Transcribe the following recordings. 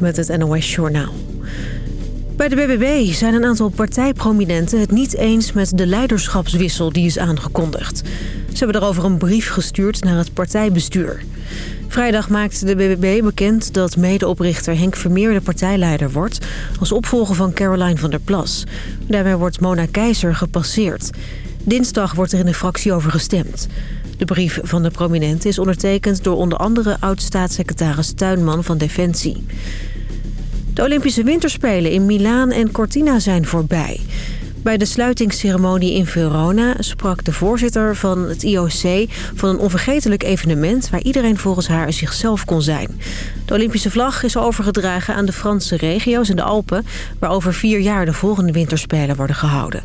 Met het NOS Journaal. Bij de BBB zijn een aantal partijprominenten het niet eens met de leiderschapswissel die is aangekondigd. Ze hebben daarover een brief gestuurd naar het partijbestuur. Vrijdag maakte de BBB bekend dat medeoprichter Henk Vermeer de partijleider wordt... als opvolger van Caroline van der Plas. Daarmee wordt Mona Keizer gepasseerd. Dinsdag wordt er in de fractie over gestemd. De brief van de prominente is ondertekend door onder andere oud-staatssecretaris Tuinman van Defensie. De Olympische Winterspelen in Milaan en Cortina zijn voorbij. Bij de sluitingsceremonie in Verona sprak de voorzitter van het IOC... van een onvergetelijk evenement waar iedereen volgens haar zichzelf kon zijn. De Olympische vlag is overgedragen aan de Franse regio's en de Alpen... waar over vier jaar de volgende winterspelen worden gehouden.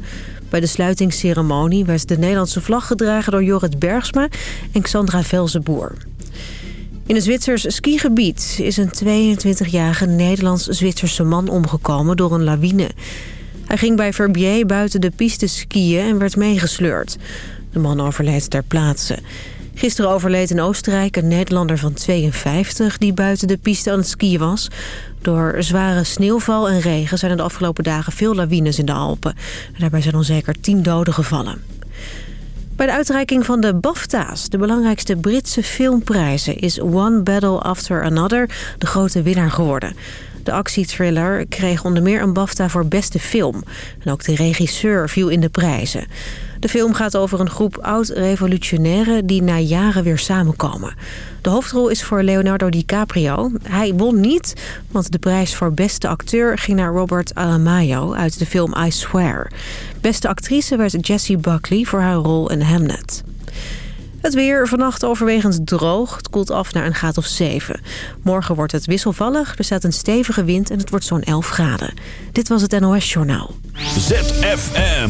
Bij de sluitingsceremonie werd de Nederlandse vlag gedragen door Jorrit Bergsma en Xandra Velzenboer. In een Zwitsers skigebied is een 22-jarige Nederlands-Zwitserse man omgekomen door een lawine. Hij ging bij Verbier buiten de piste skiën en werd meegesleurd. De man overleed ter plaatse. Gisteren overleed in Oostenrijk een Nederlander van 52 die buiten de piste aan het skiën was. Door zware sneeuwval en regen zijn er de afgelopen dagen veel lawines in de Alpen. Daarbij zijn al zeker 10 doden gevallen. Bij de uitreiking van de BAFTA's, de belangrijkste Britse filmprijzen... is One Battle After Another de grote winnaar geworden. De actietriller kreeg onder meer een BAFTA voor beste film. En ook de regisseur viel in de prijzen. De film gaat over een groep oud-revolutionairen die na jaren weer samenkomen. De hoofdrol is voor Leonardo DiCaprio. Hij won niet, want de prijs voor beste acteur ging naar Robert Alamayo uit de film I Swear. Beste actrice werd Jessie Buckley voor haar rol in Hamnet. Het weer vannacht overwegend droog. Het koelt af naar een graad of 7. Morgen wordt het wisselvallig. Er staat een stevige wind en het wordt zo'n 11 graden. Dit was het NOS Journaal. ZFM.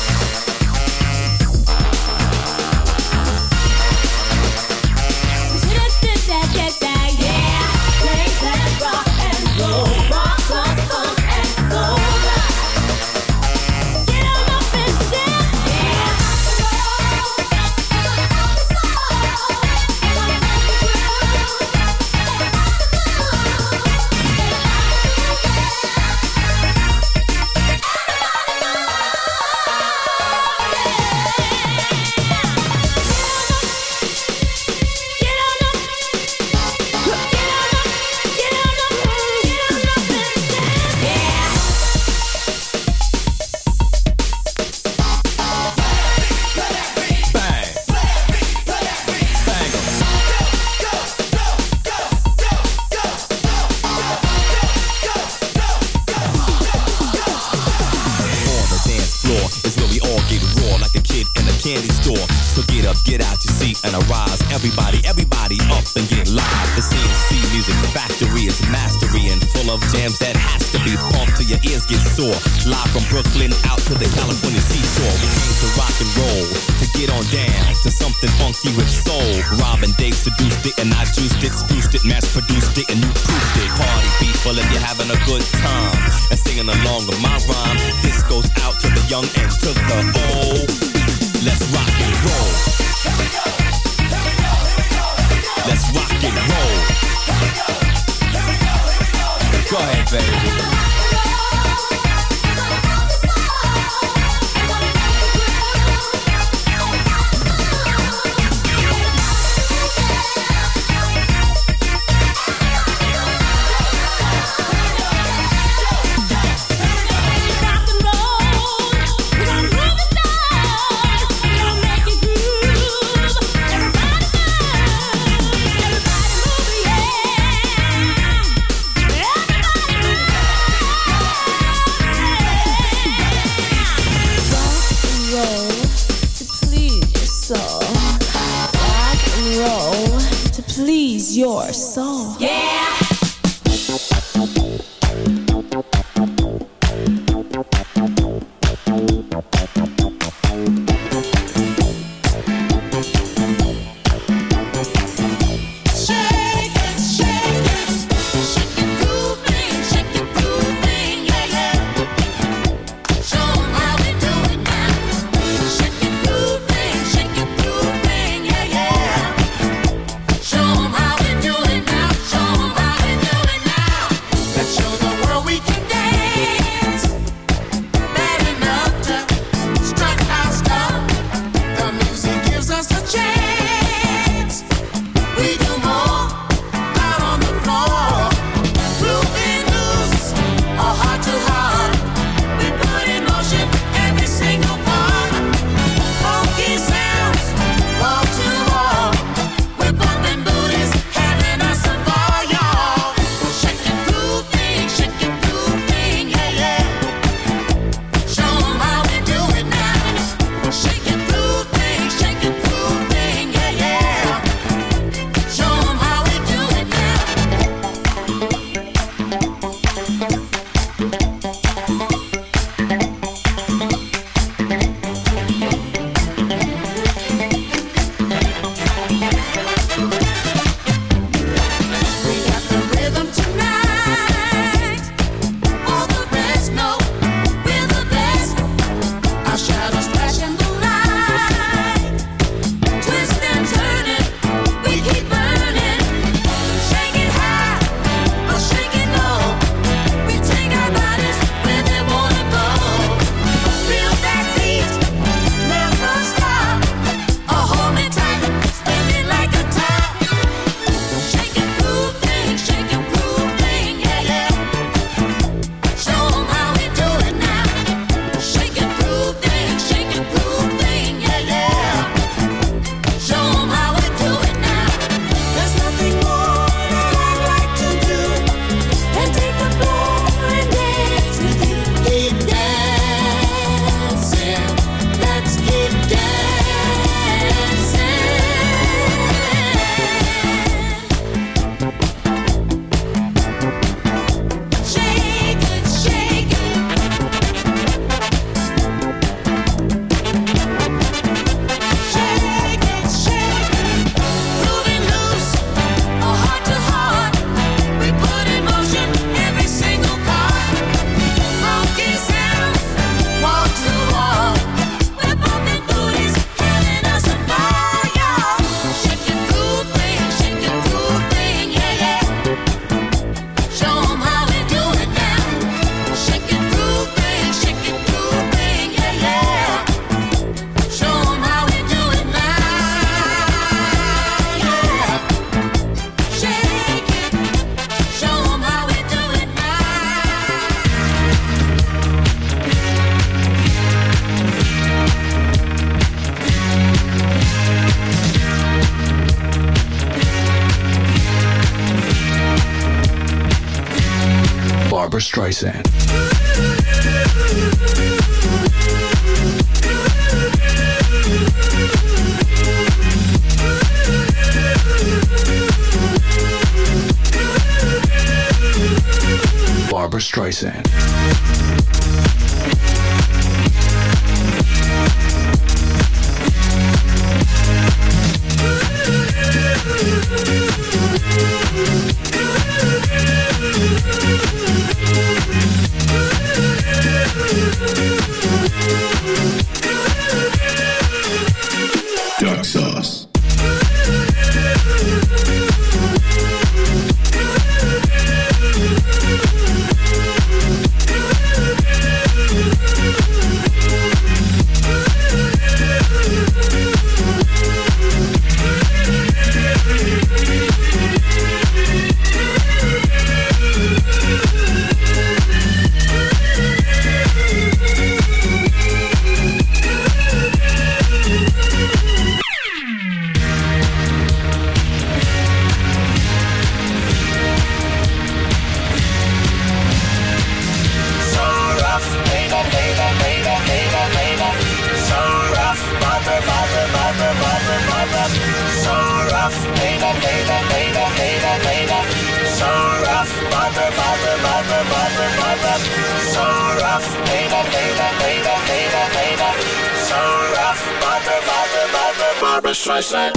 Big party people if you're having a good time and singing along with my rhyme. This goes out to the young and to the old. Let's rock and roll. Here we go. Here we go. Here we go. Let's rock and roll. Go ahead, baby. sand. side.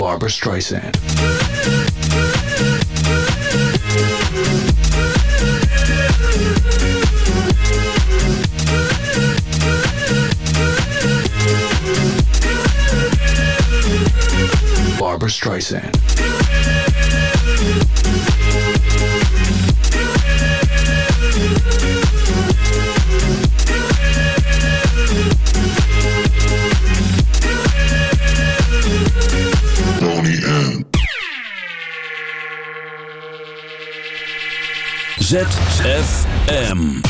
Barbara Streisand. Streisand. ZFM.